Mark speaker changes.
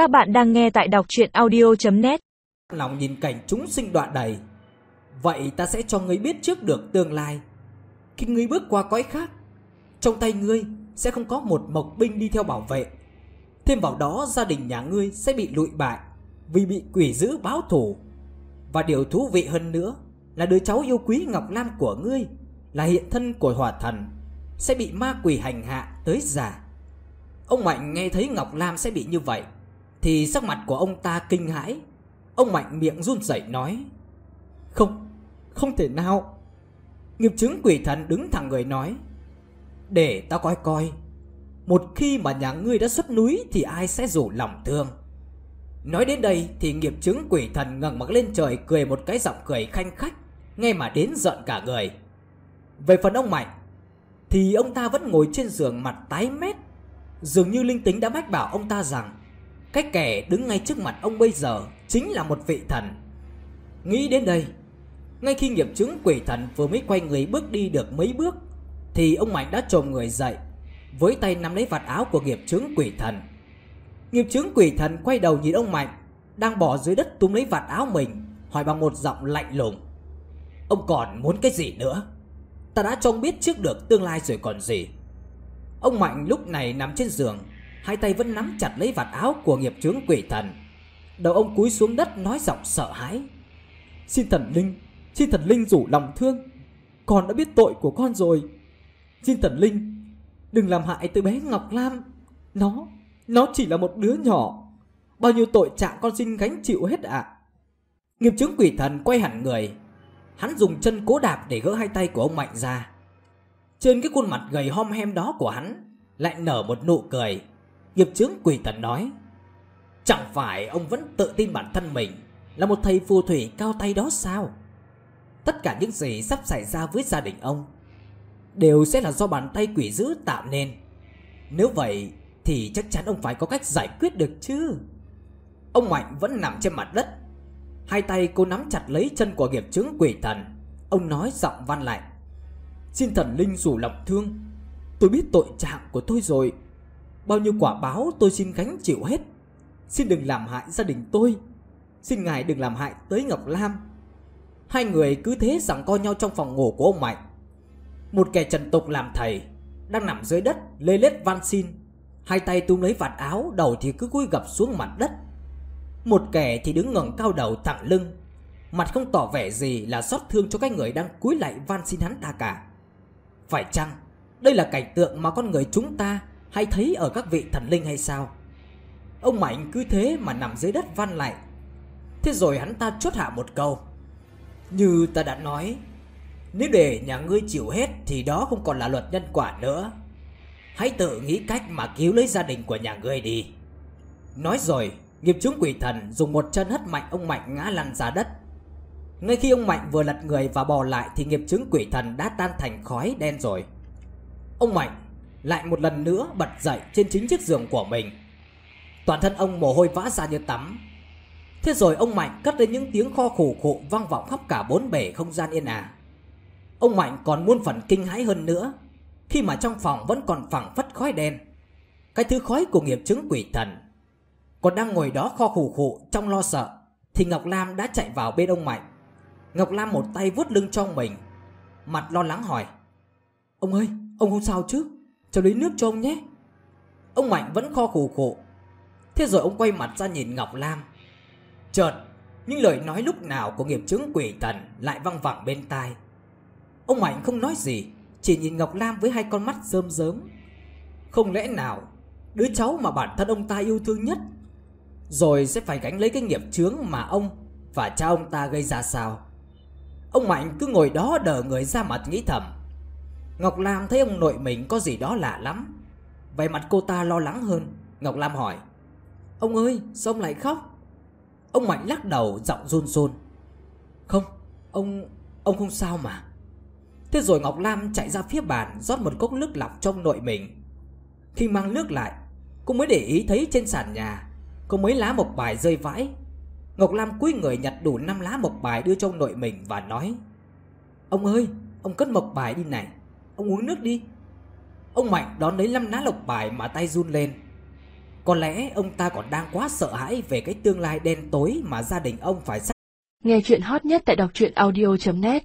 Speaker 1: Các bạn đang nghe tại đọc chuyện audio.net
Speaker 2: Lòng nhìn cảnh chúng sinh đoạn đầy Vậy ta sẽ cho ngươi biết trước được tương lai. Khi ngươi bước qua cõi khác, Trong tay ngươi sẽ không có một mộc binh đi theo bảo vệ. Thêm vào đó, gia đình nhà ngươi sẽ bị lụi bại Vì bị quỷ dữ báo thù. Và điều thú vị hơn nữa Là đứa cháu yêu quý Ngọc Lam của ngươi Là hiện thân của hỏa thần Sẽ bị ma quỷ hành hạ tới già. Ông Mạnh nghe thấy Ngọc Lam sẽ bị như vậy thì sắc mặt của ông ta kinh hãi. Ông Mạnh miệng run rẩy nói Không, không thể nào. Nghiệp chứng quỷ thần đứng thẳng người nói Để ta coi coi Một khi mà nhà ngươi đã xuất núi Thì ai sẽ rủ lòng thương? Nói đến đây thì nghiệp chứng quỷ thần ngẩng mặt lên trời Cười một cái giọng cười khanh khách Nghe mà đến giận cả người. Về phần ông Mạnh Thì ông ta vẫn ngồi trên giường mặt tái mét. Dường như linh tính đã mách bảo ông ta rằng cái kẻ đứng ngay trước mặt ông bây giờ Chính là một vị thần. Nghĩ đến đây, Ngay khi nghiệp chứng quỷ thần vừa mới quay người bước đi được mấy bước, Thì ông Mạnh đã trồm người dậy, Với tay nắm lấy vạt áo của nghiệp chứng quỷ thần. Nghiệp chứng quỷ thần quay đầu nhìn ông Mạnh, Đang bỏ dưới đất túm lấy vạt áo mình, Hỏi bằng một giọng lạnh lùng. Ông còn muốn cái gì nữa? Ta đã cho ông biết trước được tương lai rồi còn gì. Ông Mạnh lúc này nằm trên giường Hai tay vẫn nắm chặt lấy vạt áo của nghiệp chướng quỷ thần. Đầu ông cúi xuống đất nói giọng sợ hãi. Xin thần linh, Xin thần linh rủ lòng thương. Con đã biết tội của con rồi. Xin thần linh, Đừng làm hại tới bé Ngọc Lam. Nó Nó chỉ là một đứa nhỏ. Bao nhiêu tội trạng con xin gánh chịu hết ạ? Nghiệp chứng quỷ thần quay hẳn người. Hắn dùng chân cố đạp để gỡ hai tay của ông Mạnh ra. Trên cái khuôn mặt gầy hom hem đó của hắn, Lại nở một nụ cười. Nghiệp chứng quỷ thần nói, Chẳng phải ông vẫn tự tin bản thân mình Là một thầy phù thủy cao tay đó sao? Tất cả những gì sắp xảy ra với gia đình ông Đều sẽ là do bàn tay quỷ dữ tạo nên. Nếu vậy Thì chắc chắn ông phải có cách giải quyết được chứ. Ông Mạnh vẫn nằm trên mặt đất, Hai tay cô nắm chặt lấy chân của nghiệp chứng quỷ thần. Ông nói giọng văn lạnh Xin thần linh rủ lòng thương, Tôi biết tội trạng của tôi rồi Bao nhiêu quả báo tôi xin gánh chịu hết. Xin đừng làm hại gia đình tôi. Xin ngài đừng làm hại tới Ngọc Lam. Hai người cứ thế rằng co nhau trong phòng ngủ của ông Mạnh. Một kẻ trần tục làm thầy, Đang nằm dưới đất, lê lết van xin. Hai tay túm lấy vạt áo, Đầu thì cứ cúi gập xuống mặt đất. Một kẻ thì đứng ngẩng cao đầu thẳng lưng. Mặt không tỏ vẻ gì là xót thương cho cái người đang cúi lại van xin hắn ta cả. Phải chăng đây là cảnh tượng mà con người chúng ta hay thấy ở các vị thần linh hay sao? Ông Mạnh cứ thế mà nằm dưới đất van lại. Thế rồi hắn ta chốt hạ một câu. Như ta đã nói, nếu để nhà ngươi chịu hết thì đó không còn là luật nhân quả nữa. Hãy tự nghĩ cách mà cứu lấy gia đình của nhà ngươi đi. Nói rồi, nghiệp chứng quỷ thần dùng một chân hất mạnh ông Mạnh ngã lăn ra đất. Ngay khi ông Mạnh vừa lật người và bò lại thì nghiệp chứng quỷ thần đã tan thành khói đen rồi. Ông Mạnh lại một lần nữa bật dậy trên chính chiếc giường của mình. Toàn thân ông mồ hôi vã ra như tắm. Thế rồi ông Mạnh cất lên những tiếng kho khủ khụ vang vọng khắp cả bốn bể không gian yên ả. Ông Mạnh còn muôn phần kinh hãi hơn nữa, khi mà trong phòng vẫn còn phẳng phất khói đen. Cái thứ khói của nghiệp chứng quỷ thần. Còn đang ngồi đó kho khủ khụ trong lo sợ, thì Ngọc Lam đã chạy vào bên ông Mạnh Ngọc Lam một tay vuốt lưng cho mình, Mặt lo lắng hỏi, Ông ơi, ông không sao chứ Cháu lấy nước cho ông nhé. Ông Mạnh vẫn kho khổ khổ. Thế rồi ông quay mặt ra nhìn Ngọc Lam. Chợt, Những lời nói lúc nào của nghiệp chứng quỷ thần Lại văng vẳng bên tai. Ông Mạnh không nói gì, Chỉ nhìn Ngọc Lam với hai con mắt rơm rớm. Không lẽ nào, Đứa cháu mà bản thân ông ta yêu thương nhất, Rồi sẽ phải gánh lấy cái nghiệp chướng mà ông Và cha ông ta gây ra sao? Ông Mạnh cứ ngồi đó đờ người ra mặt nghĩ thầm. Ngọc Lam thấy ông nội mình có gì đó lạ lắm. Vậy mặt cô ta lo lắng hơn. Ngọc Lam hỏi Ông ơi sao ông lại khóc? Ông Mạnh lắc đầu giọng run run. Không Ông Ông không sao mà. Thế rồi Ngọc Lam chạy ra phía bàn rót một cốc nước lọc trong nội mình. Khi mang nước lại Cô mới để ý thấy trên sàn nhà Có mấy lá mộc bài rơi vãi. Ngọc Lam cúi người nhặt đủ 5 lá mộc bài đưa trong nội mình và nói Ông ơi, ông cất mộc bài đi này. Ông uống nước đi. Ông Mạnh đón lấy năm lá lộc bài mà tay run lên. Có lẽ ông ta còn đang quá sợ hãi về cái tương lai đen tối mà gia đình ông phải
Speaker 3: Nghe chuyện hot nhất tại đọc truyện audio.net